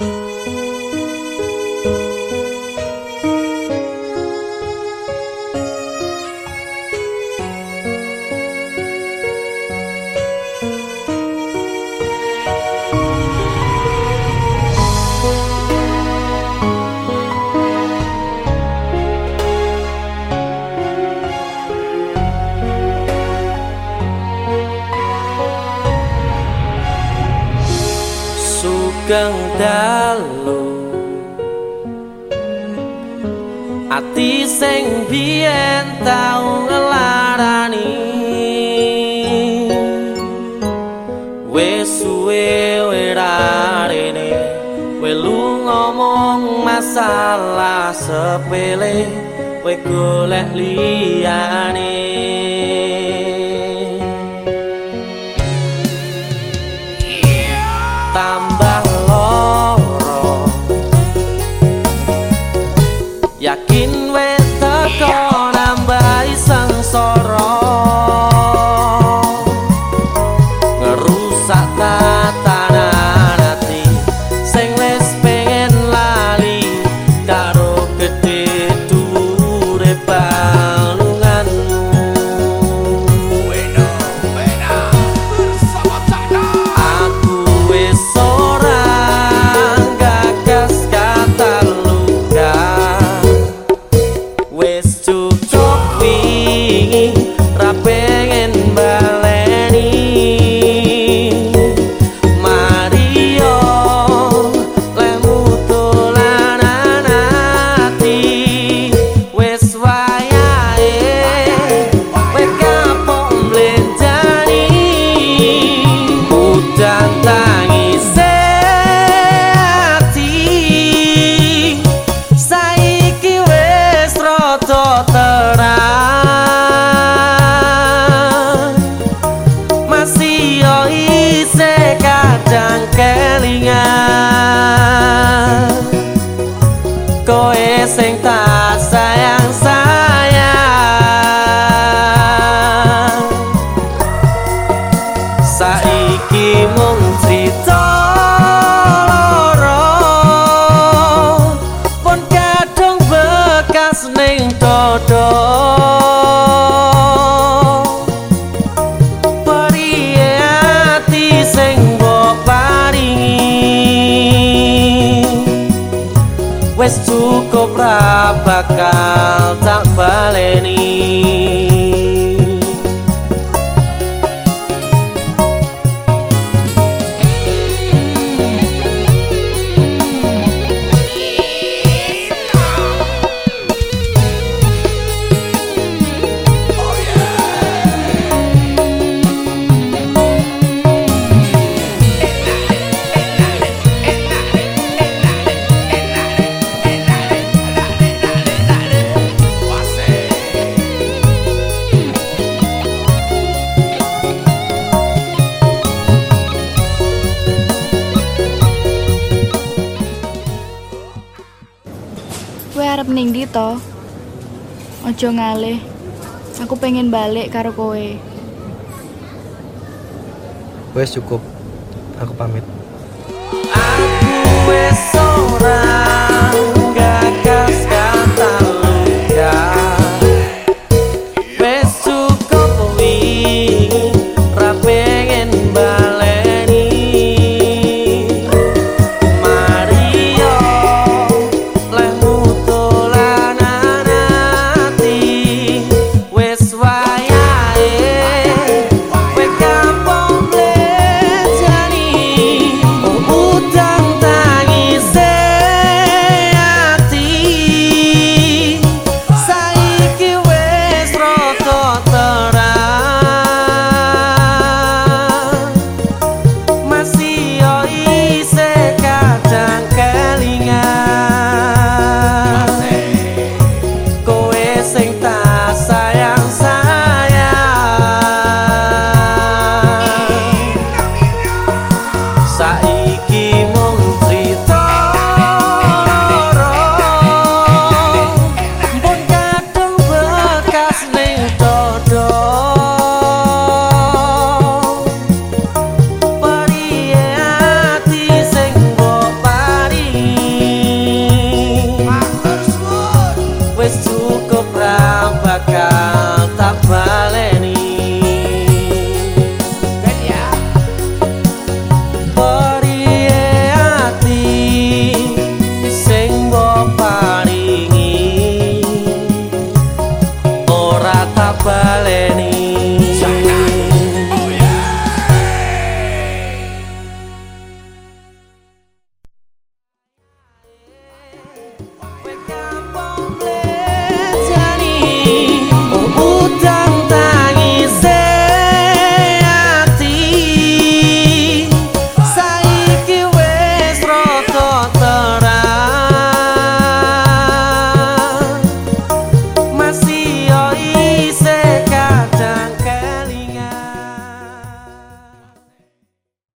you. Ati sing biyen tau ngelarani. Wis suwe werarene welu ngomong masalah sepele we golek liyane wis kelingan. Koe sing tak sayang sayang saiki mung loro pun kadung bekas ning dodo wis cukup ra bakal tak baleni Kowe arep ning ndi to? Aja ngalih. Aku pengen balik karo kowe. Wes cukup. Aku pamit. Aku